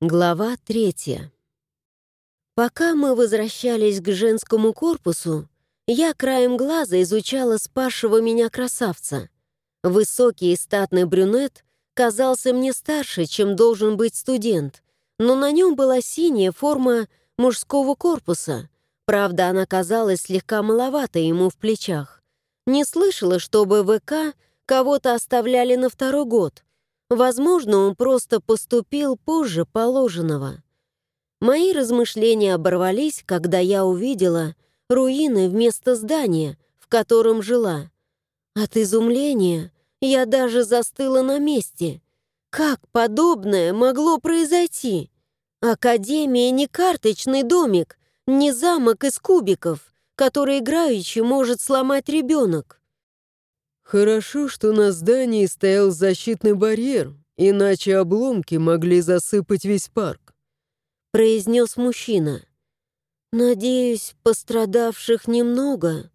Глава третья. Пока мы возвращались к женскому корпусу, я краем глаза изучала спасшего меня красавца. Высокий и статный брюнет казался мне старше, чем должен быть студент, но на нем была синяя форма мужского корпуса. Правда, она казалась слегка маловато ему в плечах. Не слышала, чтобы ВК кого-то оставляли на второй год — Возможно, он просто поступил позже положенного. Мои размышления оборвались, когда я увидела руины вместо здания, в котором жила. От изумления я даже застыла на месте. Как подобное могло произойти? Академия не карточный домик, не замок из кубиков, который играючи может сломать ребенок. Хорошо, что на здании стоял защитный барьер, иначе обломки могли засыпать весь парк. Произнес мужчина. Надеюсь, пострадавших немного.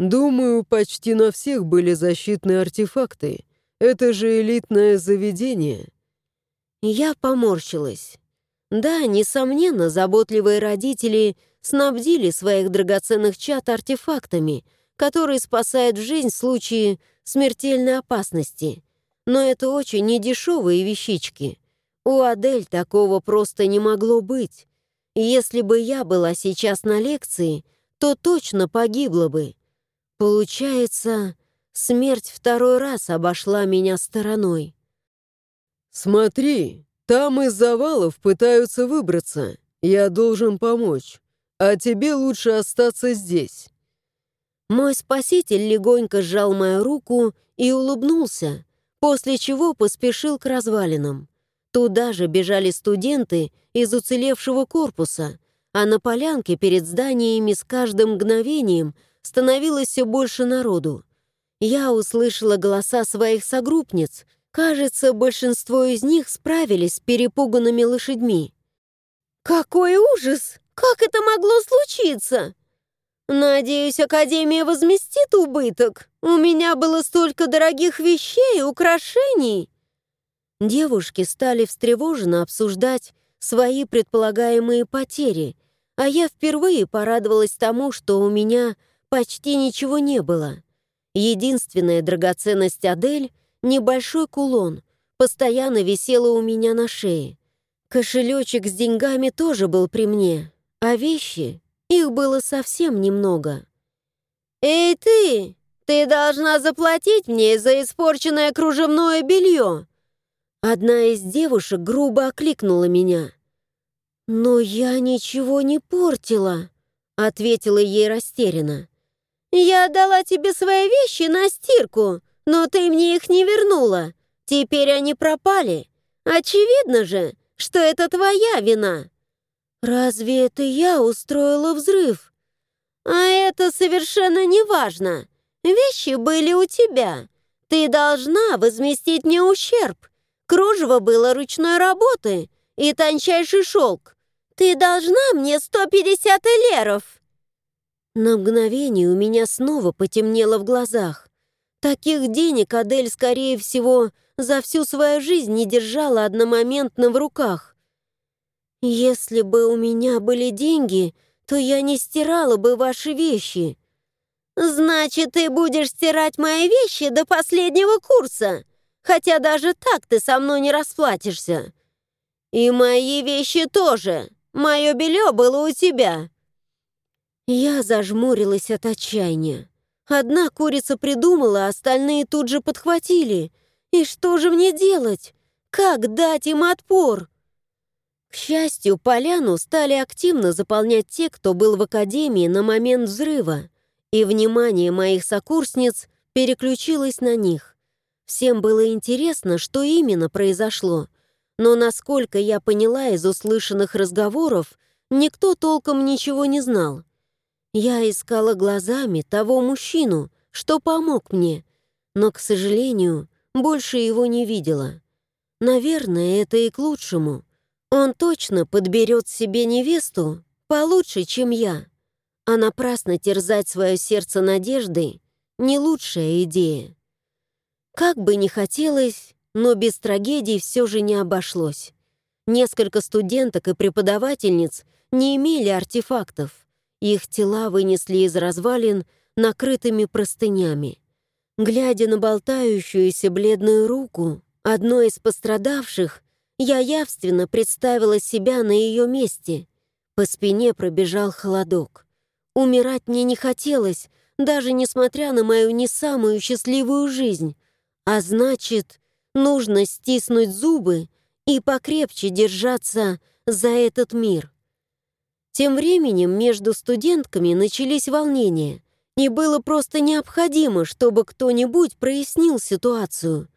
Думаю, почти на всех были защитные артефакты. Это же элитное заведение. Я поморщилась. Да, несомненно, заботливые родители снабдили своих драгоценных чат артефактами — который спасает жизнь в случае смертельной опасности. Но это очень недешевые вещички. У Адель такого просто не могло быть. Если бы я была сейчас на лекции, то точно погибла бы. Получается, смерть второй раз обошла меня стороной. «Смотри, там из завалов пытаются выбраться. Я должен помочь. А тебе лучше остаться здесь». Мой спаситель легонько сжал мою руку и улыбнулся, после чего поспешил к развалинам. Туда же бежали студенты из уцелевшего корпуса, а на полянке перед зданиями с каждым мгновением становилось все больше народу. Я услышала голоса своих согруппниц. Кажется, большинство из них справились с перепуганными лошадьми. «Какой ужас! Как это могло случиться?» «Надеюсь, Академия возместит убыток. У меня было столько дорогих вещей, украшений». Девушки стали встревоженно обсуждать свои предполагаемые потери, а я впервые порадовалась тому, что у меня почти ничего не было. Единственная драгоценность Адель — небольшой кулон, постоянно висела у меня на шее. Кошелечек с деньгами тоже был при мне, а вещи их было совсем немного. «Эй ты! Ты должна заплатить мне за испорченное кружевное белье!» Одна из девушек грубо окликнула меня. «Но я ничего не портила», — ответила ей растерянно. «Я отдала тебе свои вещи на стирку, но ты мне их не вернула. Теперь они пропали. Очевидно же, что это твоя вина». «Разве это я устроила взрыв?» «А это совершенно не важно. Вещи были у тебя. Ты должна возместить мне ущерб. Кружево было ручной работы и тончайший шелк. Ты должна мне 150 элеров!» На мгновение у меня снова потемнело в глазах. Таких денег Адель, скорее всего, за всю свою жизнь не держала одномоментно в руках. «Если бы у меня были деньги, то я не стирала бы ваши вещи». «Значит, ты будешь стирать мои вещи до последнего курса, хотя даже так ты со мной не расплатишься. И мои вещи тоже. Мое белье было у тебя». Я зажмурилась от отчаяния. Одна курица придумала, а остальные тут же подхватили. И что же мне делать? Как дать им отпор? К счастью, поляну стали активно заполнять те, кто был в академии на момент взрыва, и внимание моих сокурсниц переключилось на них. Всем было интересно, что именно произошло, но, насколько я поняла из услышанных разговоров, никто толком ничего не знал. Я искала глазами того мужчину, что помог мне, но, к сожалению, больше его не видела. Наверное, это и к лучшему. Он точно подберет себе невесту получше, чем я. А напрасно терзать свое сердце надеждой — не лучшая идея. Как бы ни хотелось, но без трагедий все же не обошлось. Несколько студенток и преподавательниц не имели артефактов. Их тела вынесли из развалин накрытыми простынями. Глядя на болтающуюся бледную руку, одной из пострадавших, я явственно представила себя на ее месте. По спине пробежал холодок. Умирать мне не хотелось, даже несмотря на мою не самую счастливую жизнь. А значит, нужно стиснуть зубы и покрепче держаться за этот мир. Тем временем между студентками начались волнения, и было просто необходимо, чтобы кто-нибудь прояснил ситуацию.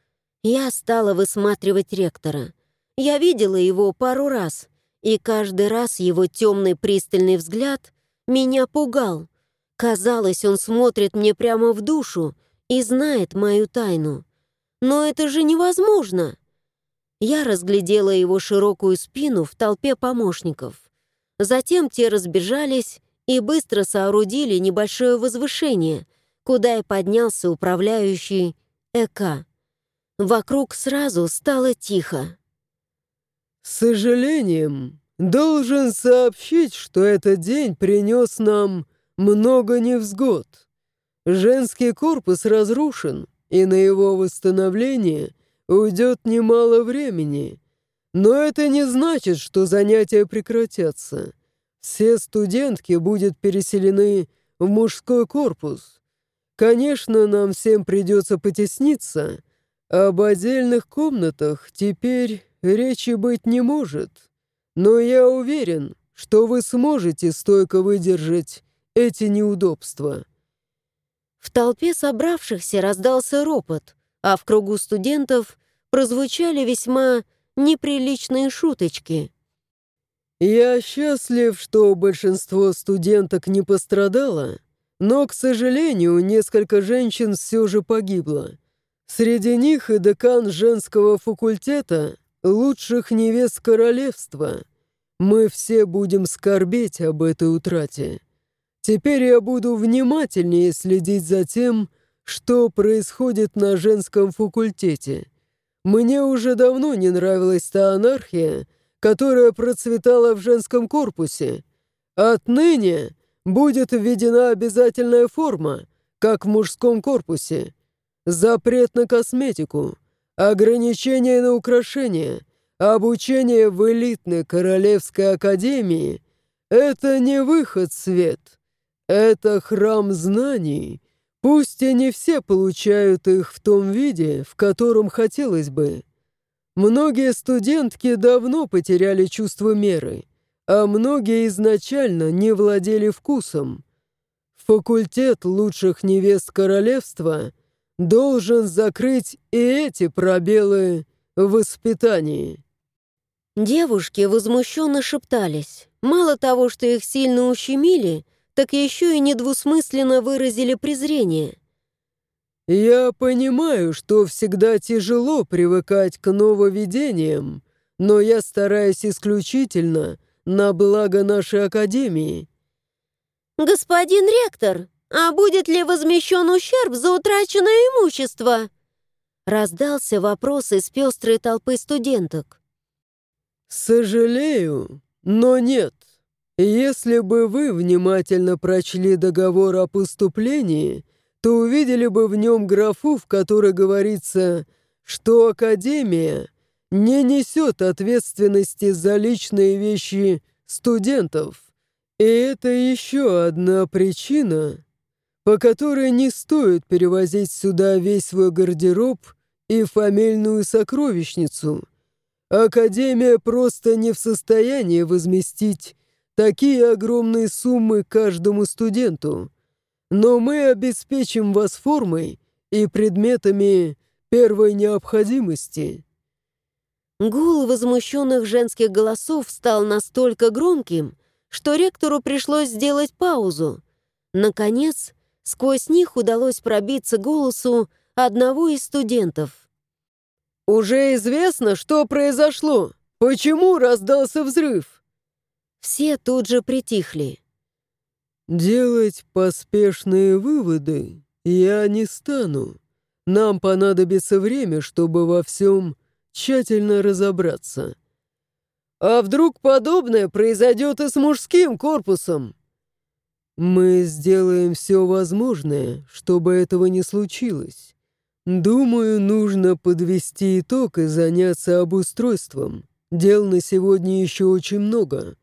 Я стала высматривать ректора. Я видела его пару раз, и каждый раз его темный пристальный взгляд меня пугал. Казалось, он смотрит мне прямо в душу и знает мою тайну. Но это же невозможно. Я разглядела его широкую спину в толпе помощников. Затем те разбежались и быстро соорудили небольшое возвышение, куда и поднялся управляющий ЭК. Вокруг сразу стало тихо. «С сожалением, должен сообщить, что этот день принес нам много невзгод. Женский корпус разрушен, и на его восстановление уйдет немало времени. Но это не значит, что занятия прекратятся. Все студентки будут переселены в мужской корпус. Конечно, нам всем придется потесниться. Об отдельных комнатах теперь речи быть не может. Но я уверен, что вы сможете стойко выдержать эти неудобства». В толпе собравшихся раздался ропот, а в кругу студентов прозвучали весьма неприличные шуточки. «Я счастлив, что большинство студенток не пострадало, но, к сожалению, несколько женщин все же погибло. Среди них и декан женского факультета лучших невест королевства. Мы все будем скорбеть об этой утрате». Теперь я буду внимательнее следить за тем, что происходит на женском факультете. Мне уже давно не нравилась та анархия, которая процветала в женском корпусе. Отныне будет введена обязательная форма, как в мужском корпусе. Запрет на косметику, ограничения на украшения, обучение в элитной королевской академии — это не выход свет. Это храм знаний. Пусть и не все получают их в том виде, в котором хотелось бы. Многие студентки давно потеряли чувство меры, а многие изначально не владели вкусом. Факультет лучших невест королевства должен закрыть и эти пробелы в воспитании. Девушки возмущенно шептались. Мало того, что их сильно ущемили, так еще и недвусмысленно выразили презрение. «Я понимаю, что всегда тяжело привыкать к нововведениям, но я стараюсь исключительно на благо нашей Академии». «Господин ректор, а будет ли возмещен ущерб за утраченное имущество?» Раздался вопрос из пестрой толпы студенток. «Сожалею, но нет. Если бы вы внимательно прочли договор о поступлении, то увидели бы в нем графу, в которой говорится, что Академия не несет ответственности за личные вещи студентов. И это еще одна причина, по которой не стоит перевозить сюда весь свой гардероб и фамильную сокровищницу. Академия просто не в состоянии возместить Такие огромные суммы каждому студенту. Но мы обеспечим вас формой и предметами первой необходимости». Гул возмущенных женских голосов стал настолько громким, что ректору пришлось сделать паузу. Наконец, сквозь них удалось пробиться голосу одного из студентов. «Уже известно, что произошло. Почему раздался взрыв?» Все тут же притихли. «Делать поспешные выводы я не стану. Нам понадобится время, чтобы во всем тщательно разобраться. А вдруг подобное произойдет и с мужским корпусом? Мы сделаем все возможное, чтобы этого не случилось. Думаю, нужно подвести итог и заняться обустройством. Дел на сегодня еще очень много.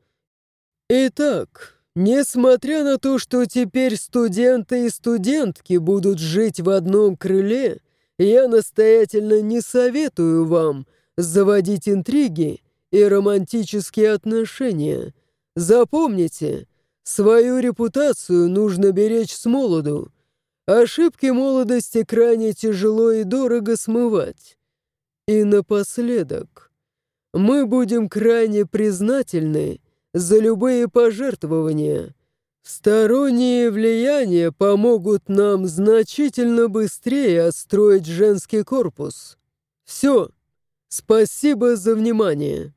Итак, несмотря на то, что теперь студенты и студентки будут жить в одном крыле, я настоятельно не советую вам заводить интриги и романтические отношения. Запомните, свою репутацию нужно беречь с молоду. Ошибки молодости крайне тяжело и дорого смывать. И напоследок, мы будем крайне признательны за любые пожертвования. Сторонние влияния помогут нам значительно быстрее отстроить женский корпус. Все. Спасибо за внимание.